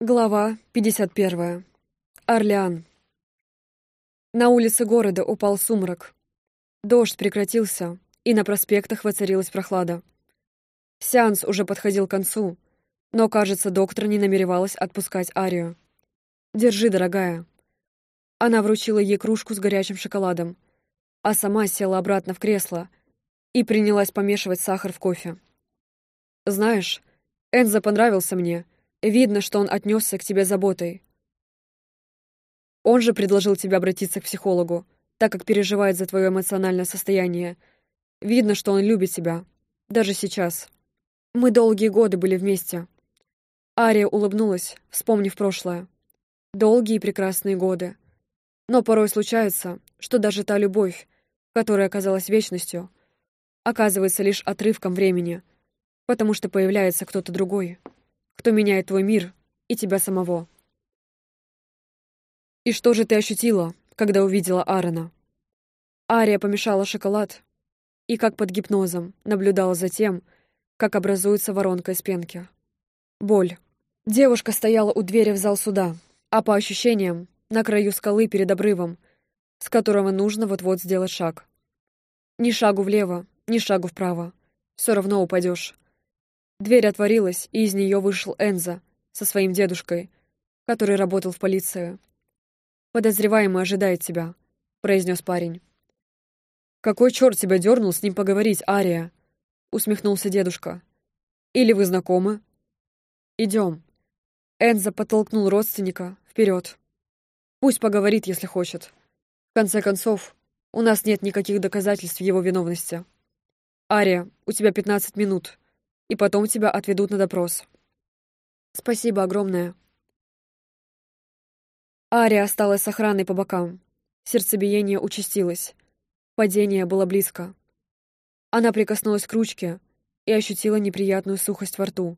Глава 51. Орлеан. На улице города упал сумрак. Дождь прекратился, и на проспектах воцарилась прохлада. Сеанс уже подходил к концу, но, кажется, доктор не намеревалась отпускать Арию. «Держи, дорогая». Она вручила ей кружку с горячим шоколадом, а сама села обратно в кресло и принялась помешивать сахар в кофе. «Знаешь, Энза понравился мне», Видно, что он отнесся к тебе заботой. Он же предложил тебе обратиться к психологу, так как переживает за твое эмоциональное состояние. Видно, что он любит тебя. Даже сейчас. Мы долгие годы были вместе. Ария улыбнулась, вспомнив прошлое. Долгие и прекрасные годы. Но порой случается, что даже та любовь, которая оказалась вечностью, оказывается лишь отрывком времени, потому что появляется кто-то другой кто меняет твой мир и тебя самого. И что же ты ощутила, когда увидела Аарона? Ария помешала шоколад и, как под гипнозом, наблюдала за тем, как образуется воронка из пенки. Боль. Девушка стояла у двери в зал суда, а по ощущениям, на краю скалы перед обрывом, с которого нужно вот-вот сделать шаг. Ни шагу влево, ни шагу вправо. Все равно упадешь. Дверь отворилась, и из нее вышел Энза со своим дедушкой, который работал в полиции. «Подозреваемый ожидает тебя», — произнес парень. «Какой черт тебя дернул с ним поговорить, Ария?» — усмехнулся дедушка. «Или вы знакомы?» «Идем». Энза подтолкнул родственника вперед. «Пусть поговорит, если хочет. В конце концов, у нас нет никаких доказательств его виновности. Ария, у тебя пятнадцать минут и потом тебя отведут на допрос. Спасибо огромное. Ария осталась с охраной по бокам. Сердцебиение участилось. Падение было близко. Она прикоснулась к ручке и ощутила неприятную сухость во рту.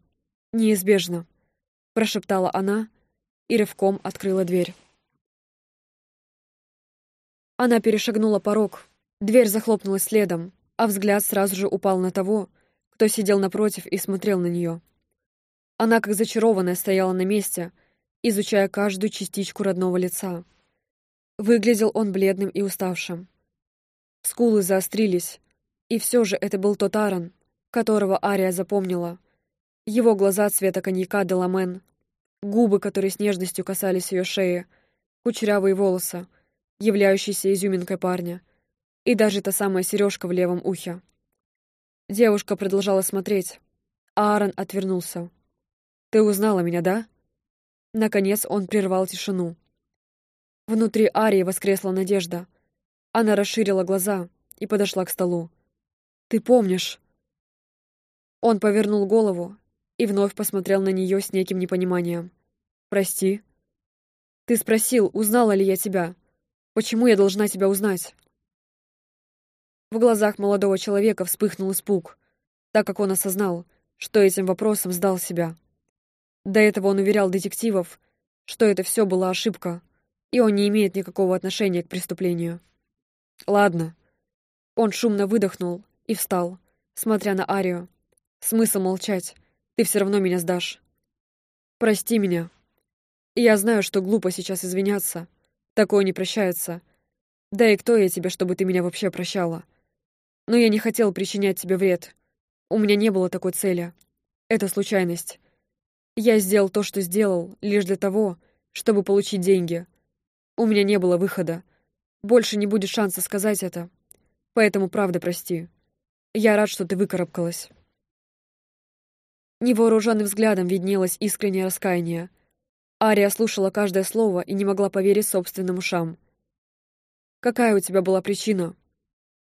«Неизбежно», — прошептала она и рывком открыла дверь. Она перешагнула порог. Дверь захлопнулась следом, а взгляд сразу же упал на того, кто сидел напротив и смотрел на нее. Она, как зачарованная, стояла на месте, изучая каждую частичку родного лица. Выглядел он бледным и уставшим. Скулы заострились, и все же это был тот Аарон, которого Ария запомнила. Его глаза цвета коньяка де ламен, губы, которые с нежностью касались ее шеи, кучерявые волосы, являющиеся изюминкой парня, и даже та самая сережка в левом ухе. Девушка продолжала смотреть, Аарон отвернулся. «Ты узнала меня, да?» Наконец он прервал тишину. Внутри Арии воскресла надежда. Она расширила глаза и подошла к столу. «Ты помнишь?» Он повернул голову и вновь посмотрел на нее с неким непониманием. «Прости. Ты спросил, узнала ли я тебя. Почему я должна тебя узнать?» В глазах молодого человека вспыхнул испуг, так как он осознал, что этим вопросом сдал себя. До этого он уверял детективов, что это все была ошибка, и он не имеет никакого отношения к преступлению. «Ладно». Он шумно выдохнул и встал, смотря на Арию. «Смысл молчать? Ты все равно меня сдашь. Прости меня. Я знаю, что глупо сейчас извиняться. Такое не прощается. Да и кто я тебе, чтобы ты меня вообще прощала?» Но я не хотел причинять тебе вред. У меня не было такой цели. Это случайность. Я сделал то, что сделал, лишь для того, чтобы получить деньги. У меня не было выхода. Больше не будет шанса сказать это. Поэтому правда прости. Я рад, что ты выкарабкалась. Невооруженным взглядом виднелось искреннее раскаяние. Ария слушала каждое слово и не могла поверить собственным ушам. «Какая у тебя была причина?»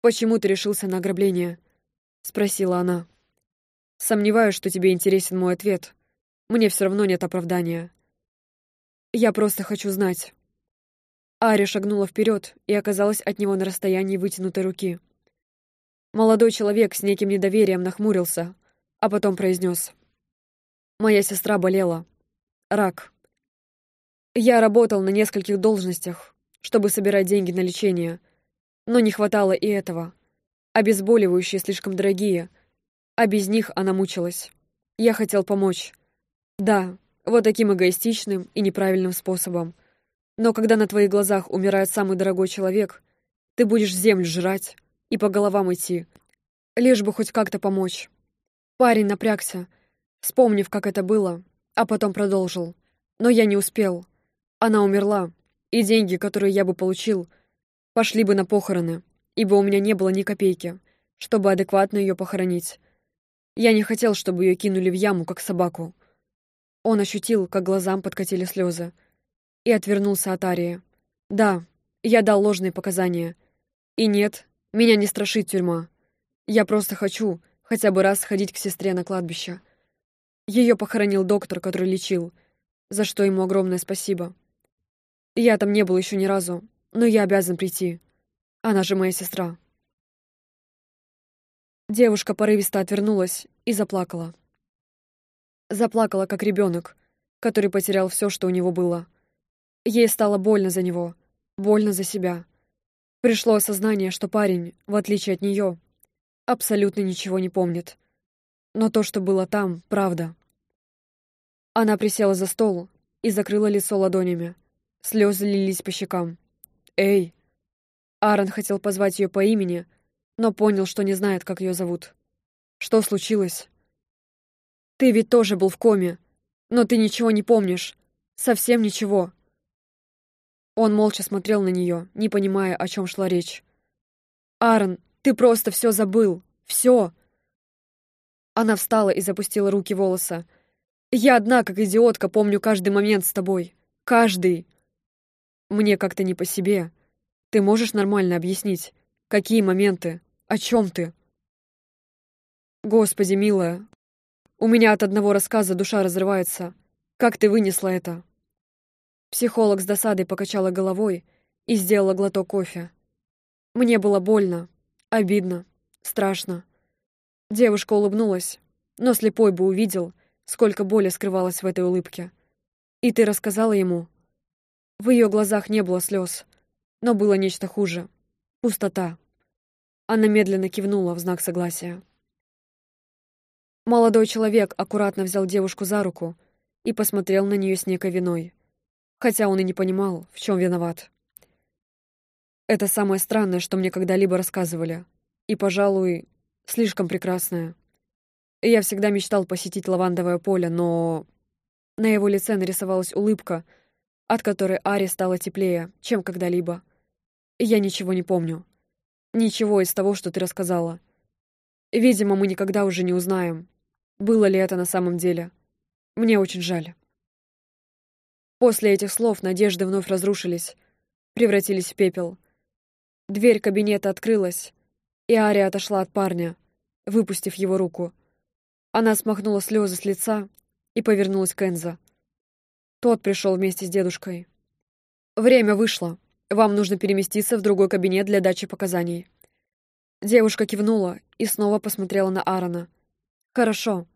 «Почему ты решился на ограбление?» — спросила она. «Сомневаюсь, что тебе интересен мой ответ. Мне все равно нет оправдания. Я просто хочу знать». Ари шагнула вперед и оказалась от него на расстоянии вытянутой руки. Молодой человек с неким недоверием нахмурился, а потом произнес. «Моя сестра болела. Рак. Я работал на нескольких должностях, чтобы собирать деньги на лечение — но не хватало и этого. Обезболивающие слишком дорогие, а без них она мучилась. Я хотел помочь. Да, Вот таким эгоистичным и неправильным способом. Но когда на твоих глазах умирает самый дорогой человек, ты будешь землю жрать и по головам идти, лишь бы хоть как-то помочь. Парень напрягся, вспомнив, как это было, а потом продолжил. Но я не успел. Она умерла, и деньги, которые я бы получил, пошли бы на похороны, ибо у меня не было ни копейки, чтобы адекватно ее похоронить. Я не хотел, чтобы ее кинули в яму, как собаку. Он ощутил, как глазам подкатили слезы, и отвернулся от Арии. Да, я дал ложные показания. И нет, меня не страшит тюрьма. Я просто хочу хотя бы раз сходить к сестре на кладбище. Ее похоронил доктор, который лечил, за что ему огромное спасибо. Я там не был еще ни разу, но я обязан прийти. Она же моя сестра. Девушка порывисто отвернулась и заплакала. Заплакала, как ребенок, который потерял все, что у него было. Ей стало больно за него, больно за себя. Пришло осознание, что парень, в отличие от нее, абсолютно ничего не помнит. Но то, что было там, правда. Она присела за стол и закрыла лицо ладонями. Слезы лились по щекам. «Эй!» Аарон хотел позвать ее по имени, но понял, что не знает, как ее зовут. «Что случилось?» «Ты ведь тоже был в коме, но ты ничего не помнишь. Совсем ничего». Он молча смотрел на нее, не понимая, о чем шла речь. «Аарон, ты просто все забыл. Все!» Она встала и запустила руки в волосы. «Я одна, как идиотка, помню каждый момент с тобой. Каждый!» Мне как-то не по себе. Ты можешь нормально объяснить, какие моменты, о чем ты? Господи, милая, у меня от одного рассказа душа разрывается. Как ты вынесла это? Психолог с досадой покачала головой и сделала глоток кофе. Мне было больно, обидно, страшно. Девушка улыбнулась, но слепой бы увидел, сколько боли скрывалось в этой улыбке. И ты рассказала ему, в ее глазах не было слез, но было нечто хуже — пустота. Она медленно кивнула в знак согласия. Молодой человек аккуратно взял девушку за руку и посмотрел на нее с некой виной, хотя он и не понимал, в чем виноват. Это самое странное, что мне когда-либо рассказывали, и, пожалуй, слишком прекрасное. Я всегда мечтал посетить лавандовое поле, но... На его лице нарисовалась улыбка — от которой Ари стало теплее, чем когда-либо. Я ничего не помню. Ничего из того, что ты рассказала. Видимо, мы никогда уже не узнаем, было ли это на самом деле. Мне очень жаль. После этих слов надежды вновь разрушились, превратились в пепел. Дверь кабинета открылась, и Ария отошла от парня, выпустив его руку. Она смахнула слезы с лица и повернулась к Энзо. Тот пришел вместе с дедушкой. «Время вышло. Вам нужно переместиться в другой кабинет для дачи показаний». Девушка кивнула и снова посмотрела на Аарона. «Хорошо».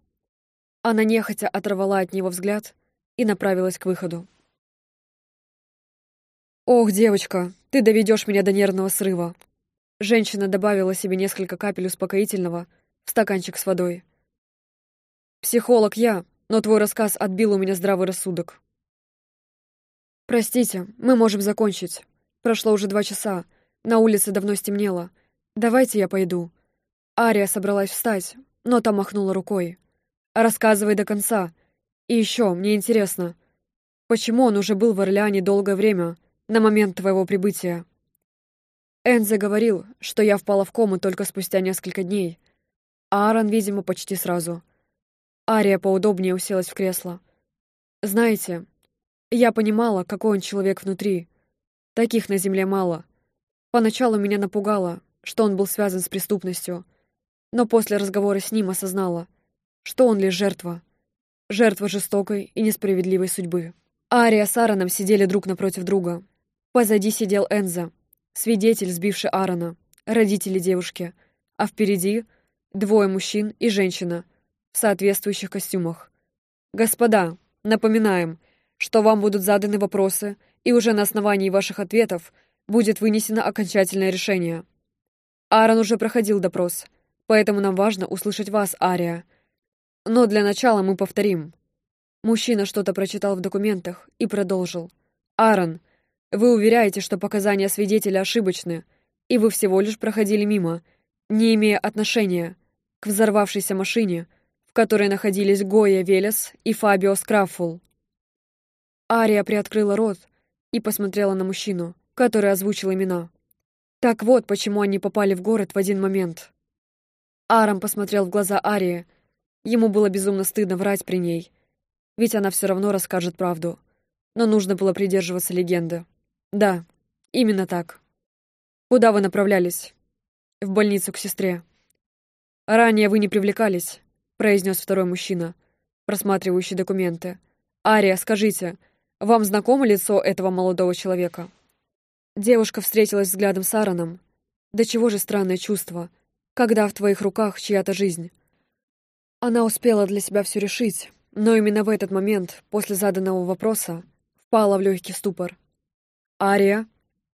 Она нехотя оторвала от него взгляд и направилась к выходу. «Ох, девочка, ты доведешь меня до нервного срыва». Женщина добавила себе несколько капель успокоительного в стаканчик с водой. «Психолог я, но твой рассказ отбил у меня здравый рассудок. «Простите, мы можем закончить. Прошло уже два часа. На улице давно стемнело. Давайте я пойду». Ария собралась встать, но там махнула рукой. «Рассказывай до конца. И еще, мне интересно, почему он уже был в Орлеане долгое время, на момент твоего прибытия?» Энзе говорил, что я впала в кому только спустя несколько дней, а Аарон, видимо, почти сразу. Ария поудобнее уселась в кресло. «Знаете, я понимала, какой он человек внутри. Таких на земле мало. Поначалу меня напугало, что он был связан с преступностью. Но после разговора с ним осознала, что он лишь жертва. Жертва жестокой и несправедливой судьбы. Ария с Аароном сидели друг напротив друга. Позади сидел Энза, свидетель, сбивший Аарона, родители девушки, а впереди двое мужчин и женщина в соответствующих костюмах. «Господа, напоминаем, что вам будут заданы вопросы, и уже на основании ваших ответов будет вынесено окончательное решение. Аарон уже проходил допрос, поэтому нам важно услышать вас, Ария. Но для начала мы повторим. Мужчина что-то прочитал в документах и продолжил. «Аарон, вы уверяете, что показания свидетеля ошибочны, и вы всего лишь проходили мимо, не имея отношения к взорвавшейся машине, в которой находились Гоя Велес и Фабио Скраффул». Ария приоткрыла рот и посмотрела на мужчину, который озвучил имена. Так вот, почему они попали в город в один момент. Арам посмотрел в глаза Арии. Ему было безумно стыдно врать при ней, ведь она все равно расскажет правду. Но нужно было придерживаться легенды. Да, именно так. Куда вы направлялись? В больницу к сестре. Ранее вы не привлекались, произнес второй мужчина, просматривающий документы. Ария, скажите, вам знакомо лицо этого молодого человека? Девушка встретилась взглядом с Аароном. Да чего же странное чувство, когда в твоих руках чья-то жизнь. Она успела для себя все решить, но именно в этот момент, после заданного вопроса, впала в легкий ступор. «Ария?»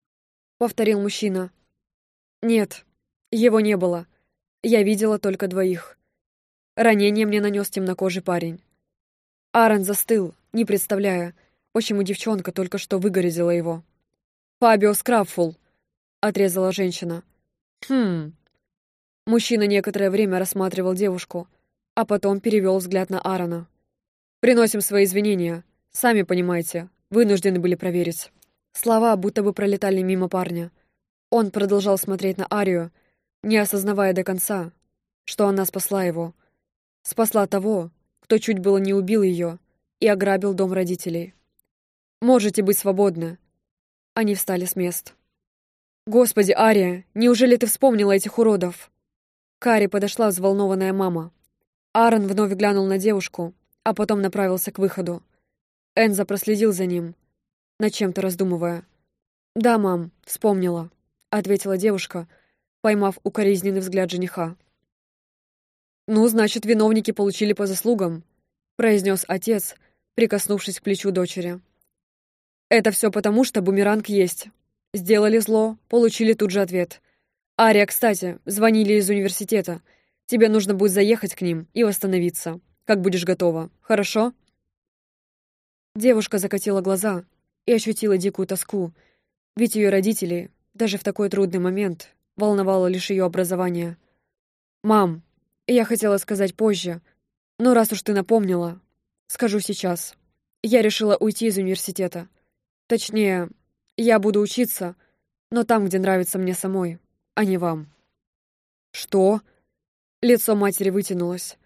— повторил мужчина. «Нет, его не было. Я видела только двоих. Ранение мне нанес темнокожий парень. Аарон застыл, не представляя, почему девчонка только что выгородила его. «Фабио Скрабфул», — отрезала женщина. «Хм...» Мужчина некоторое время рассматривал девушку, а потом перевел взгляд на Аарона. «Приносим свои извинения. Сами понимаете, вынуждены были проверить». Слова будто бы пролетали мимо парня. Он продолжал смотреть на Арию, не осознавая до конца, что она спасла его. Спасла того, кто чуть было не убил ее и ограбил дом родителей. «Можете быть свободны», они встали с мест. «Господи, Ария, неужели ты вспомнила этих уродов?» К Аре подошла взволнованная мама. Аарон вновь глянул на девушку, а потом направился к выходу. Энза проследил за ним, над чем-то раздумывая. «Да, мам, вспомнила», — ответила девушка, поймав укоризненный взгляд жениха. «Ну, значит, виновники получили по заслугам», — произнес отец, прикоснувшись к плечу дочери. Это все потому, что бумеранг есть. Сделали зло, получили тут же ответ. Ария, кстати, звонили из университета. Тебе нужно будет заехать к ним и восстановиться. Как будешь готова. Хорошо? Девушка закатила глаза и ощутила дикую тоску, ведь ее родители, даже в такой трудный момент, волновало лишь ее образование. «Мам, я хотела сказать позже, но раз уж ты напомнила, скажу сейчас. Я решила уйти из университета. Точнее, я буду учиться, но там, где нравится мне самой, а не вам». «Что?» Лицо матери вытянулось.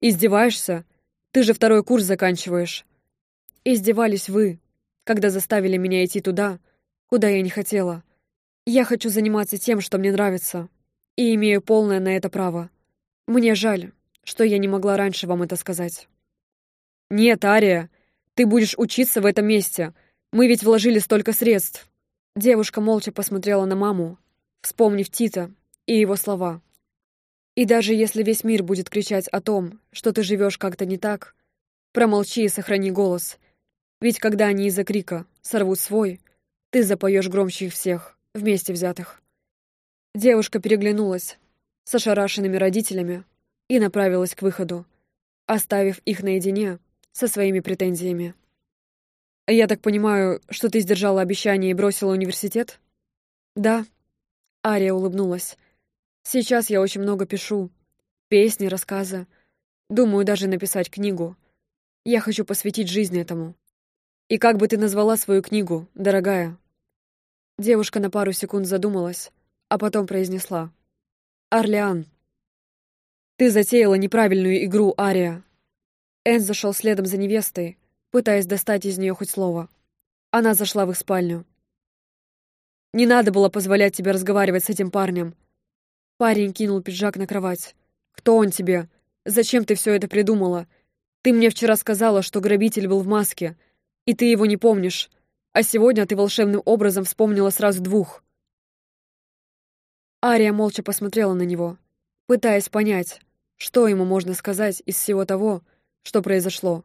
«Издеваешься? Ты же второй курс заканчиваешь». «Издевались вы, когда заставили меня идти туда, куда я не хотела. Я хочу заниматься тем, что мне нравится, и имею полное на это право. Мне жаль, что я не могла раньше вам это сказать». «Нет, Ария, ты будешь учиться в этом месте, мы ведь вложили столько средств. Девушка молча посмотрела на маму, вспомнив Тита и его слова. И даже если весь мир будет кричать о том, что ты живешь как-то не так, промолчи и сохрани голос. Ведь когда они из-за крика сорвут свой, ты запоешь громче их всех, вместе взятых. Девушка переглянулась с ошарашенными родителями и направилась к выходу, оставив их наедине со своими претензиями. «Я так понимаю, что ты сдержала обещание и бросила университет?» «Да». Ария улыбнулась. «Сейчас я очень много пишу. Песни, рассказы. Думаю даже написать книгу. Я хочу посвятить жизнь этому. И как бы ты назвала свою книгу, дорогая?» Девушка на пару секунд задумалась, а потом произнесла. «Орлеан». «Ты затеяла неправильную игру, Ария». Энн зашел следом за невестой, пытаясь достать из нее хоть слово. Она зашла в их спальню. «Не надо было позволять тебе разговаривать с этим парнем». Парень кинул пиджак на кровать. «Кто он тебе? Зачем ты все это придумала? Ты мне вчера сказала, что грабитель был в маске, и ты его не помнишь, а сегодня ты волшебным образом вспомнила сразу двух». Ария молча посмотрела на него, пытаясь понять, что ему можно сказать из всего того, что произошло.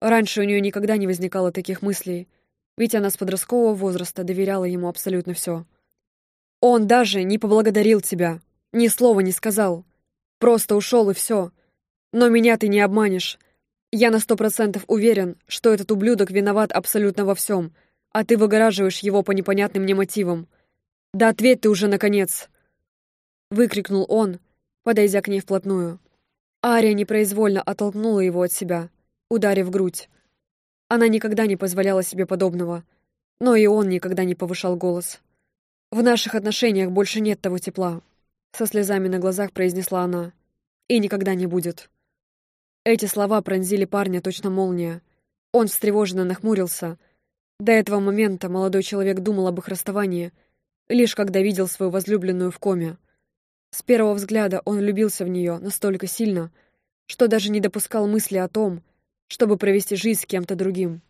Раньше у нее никогда не возникало таких мыслей, ведь она с подросткового возраста доверяла ему абсолютно все. Он даже не поблагодарил тебя, ни слова не сказал. Просто ушел и все. Но меня ты не обманешь. Я на сто процентов уверен, что этот ублюдок виноват абсолютно во всем, а ты выгораживаешь его по непонятным мне мотивам. Да ответь ты уже, наконец!» Выкрикнул он, подойдя к ней вплотную. Ария непроизвольно оттолкнула его от себя, ударив грудь. Она никогда не позволяла себе подобного, но и он никогда не повышал голос. «В наших отношениях больше нет того тепла», — со слезами на глазах произнесла она. «И никогда не будет». Эти слова пронзили парня точно молния. Он встревоженно нахмурился. До этого момента молодой человек думал об их расставании, лишь когда видел свою возлюбленную в коме. С первого взгляда он влюбился в нее настолько сильно, что даже не допускал мысли о том, чтобы провести жизнь с кем-то другим.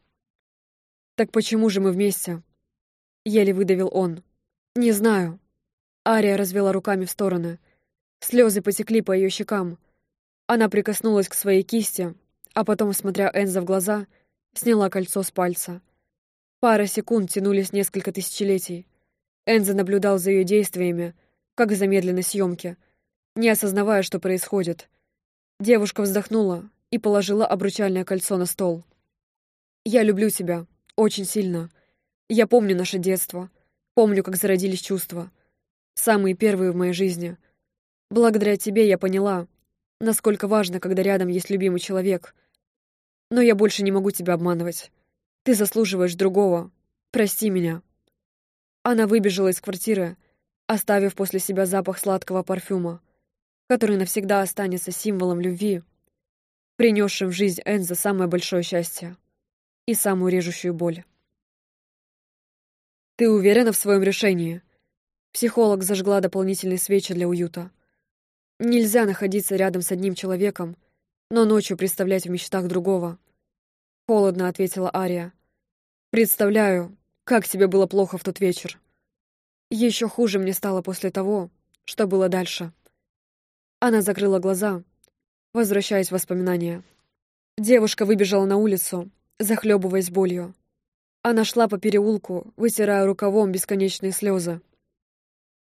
«Так почему же мы вместе?» Еле выдавил он. «Не знаю». Ария развела руками в стороны. Слезы потекли по ее щекам. Она прикоснулась к своей кисти, а потом, смотря Энза в глаза, сняла кольцо с пальца. Пара секунд тянулись несколько тысячелетий. Энза наблюдал за ее действиями, как в замедленной съемке, не осознавая, что происходит. Девушка вздохнула и положила обручальное кольцо на стол. «Я люблю тебя. Очень сильно. Я помню наше детство. Помню, как зародились чувства. Самые первые в моей жизни. Благодаря тебе я поняла, насколько важно, когда рядом есть любимый человек. Но я больше не могу тебя обманывать. Ты заслуживаешь другого. Прости меня». Она выбежала из квартиры, оставив после себя запах сладкого парфюма, который навсегда останется символом любви, принесшим в жизнь Энза самое большое счастье и самую режущую боль. «Ты уверена в своем решении?» Психолог зажгла дополнительные свечи для уюта. «Нельзя находиться рядом с одним человеком, но ночью представлять в мечтах другого». Холодно ответила Ария. «Представляю, как тебе было плохо в тот вечер. Еще хуже мне стало после того, что было дальше. Она закрыла глаза, возвращаясь в воспоминания. Девушка выбежала на улицу, захлебываясь болью. Она шла по переулку, вытирая рукавом бесконечные слезы.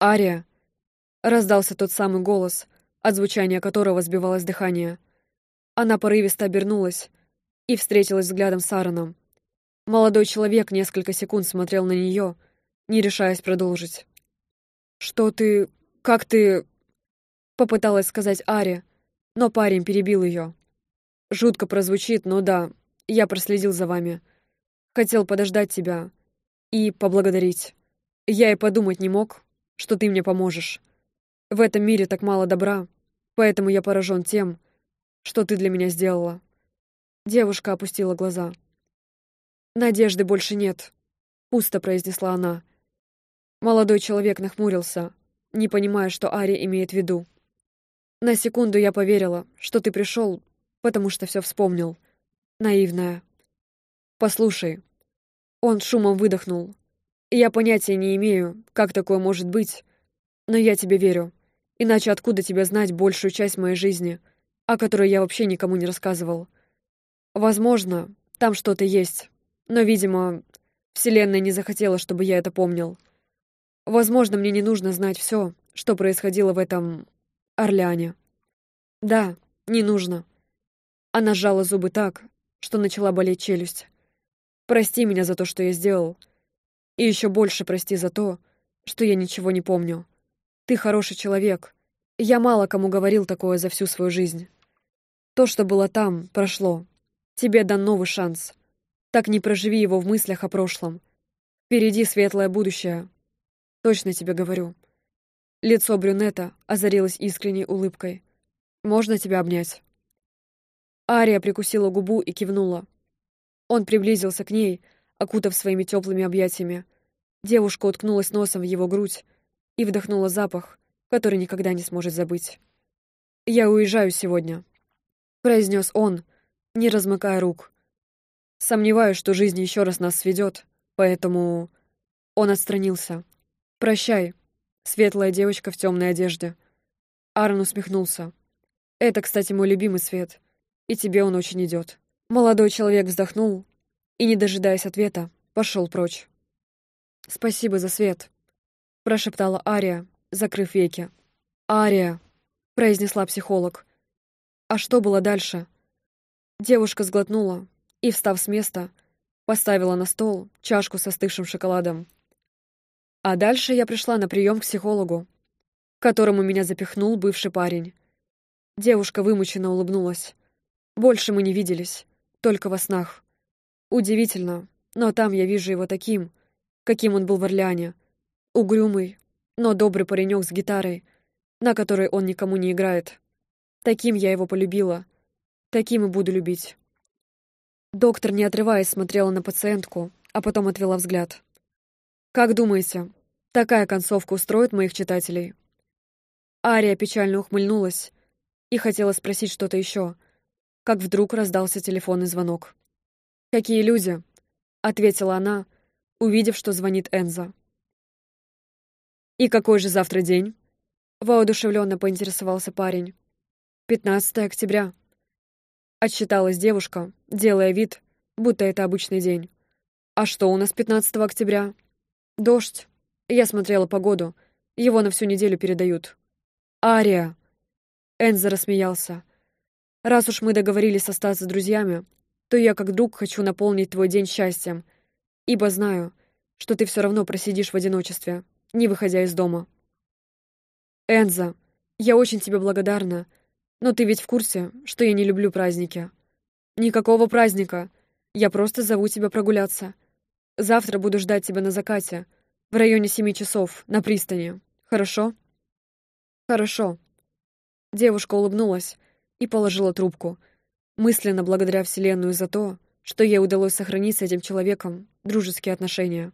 «Ария!» — раздался тот самый голос, от звучания которого сбивалось дыхание. Она порывисто обернулась и встретилась взглядом с Аароном. Молодой человек несколько секунд смотрел на нее — не решаясь продолжить. «Что ты... как ты...» Попыталась сказать Аре, но парень перебил ее. «Жутко прозвучит, но да, я проследил за вами. Хотел подождать тебя и поблагодарить. Я и подумать не мог, что ты мне поможешь. В этом мире так мало добра, поэтому я поражен тем, что ты для меня сделала». Девушка опустила глаза. «Надежды больше нет», — пусто произнесла она. Молодой человек нахмурился, не понимая, что Ари имеет в виду. На секунду я поверила, что ты пришел, потому что все вспомнил. Наивная. Послушай. Он шумом выдохнул. Я понятия не имею, как такое может быть, но я тебе верю. Иначе откуда тебе знать большую часть моей жизни, о которой я вообще никому не рассказывал? Возможно, там что-то есть, но, видимо, Вселенная не захотела, чтобы я это помнил. Возможно, мне не нужно знать все, что происходило в этом... Орлеане. Да, не нужно. Она сжала зубы так, что начала болеть челюсть. Прости меня за то, что я сделал. И еще больше прости за то, что я ничего не помню. Ты хороший человек. Я мало кому говорил такое за всю свою жизнь. То, что было там, прошло. Тебе дан новый шанс. Так не проживи его в мыслях о прошлом. Впереди светлое будущее, Точно тебе говорю. Лицо брюнета озарилось искренней улыбкой. «Можно тебя обнять?» Ария прикусила губу и кивнула. Он приблизился к ней, окутав своими теплыми объятиями. Девушка уткнулась носом в его грудь и вдохнула запах, который никогда не сможет забыть. «Я уезжаю сегодня», — произнес он, не размыкая рук. «Сомневаюсь, что жизнь еще раз нас сведет, поэтому...» Он отстранился. «Прощай, светлая девочка в темной одежде». Аарон усмехнулся. «Это, кстати, мой любимый цвет, и тебе он очень идет». Молодой человек вздохнул и, не дожидаясь ответа, пошел прочь. «Спасибо за свет», — прошептала Ария, закрыв веки. «Ария», — произнесла психолог. «А что было дальше?» Девушка сглотнула и, встав с места, поставила на стол чашку со остывшим шоколадом. А дальше я пришла на прием к психологу, которому меня запихнул бывший парень. Девушка вымученно улыбнулась. Больше мы не виделись, только во снах. Удивительно, но там я вижу его таким, каким он был в Орлеане. Угрюмый, но добрый паренек с гитарой, на которой он никому не играет. Таким я его полюбила. Таким и буду любить. Доктор, не отрываясь, смотрела на пациентку, а потом отвела взгляд. «Как думаете, такая концовка устроит моих читателей?» Ария печально ухмыльнулась и хотела спросить что-то еще, как вдруг раздался телефонный звонок. «Какие люди?» — ответила она, увидев, что звонит Энза. «И какой же завтра день?» — воодушевленно поинтересовался парень. «15 октября», — отсчиталась девушка, делая вид, будто это обычный день. «А что у нас 15 октября?» «Дождь. Я смотрела погоду. Его на всю неделю передают». «Ария!» Энза рассмеялся. «Раз уж мы договорились остаться друзьями, то я как друг хочу наполнить твой день счастьем, ибо знаю, что ты все равно просидишь в одиночестве, не выходя из дома. Энза, я очень тебе благодарна, но ты ведь в курсе, что я не люблю праздники. Никакого праздника. Я просто зову тебя прогуляться. Завтра буду ждать тебя на закате, в районе семи часов, на пристани. Хорошо? Хорошо. Девушка улыбнулась и положила трубку — мысленно благодаря Вселенную за то, что ей удалось сохранить с этим человеком дружеские отношения.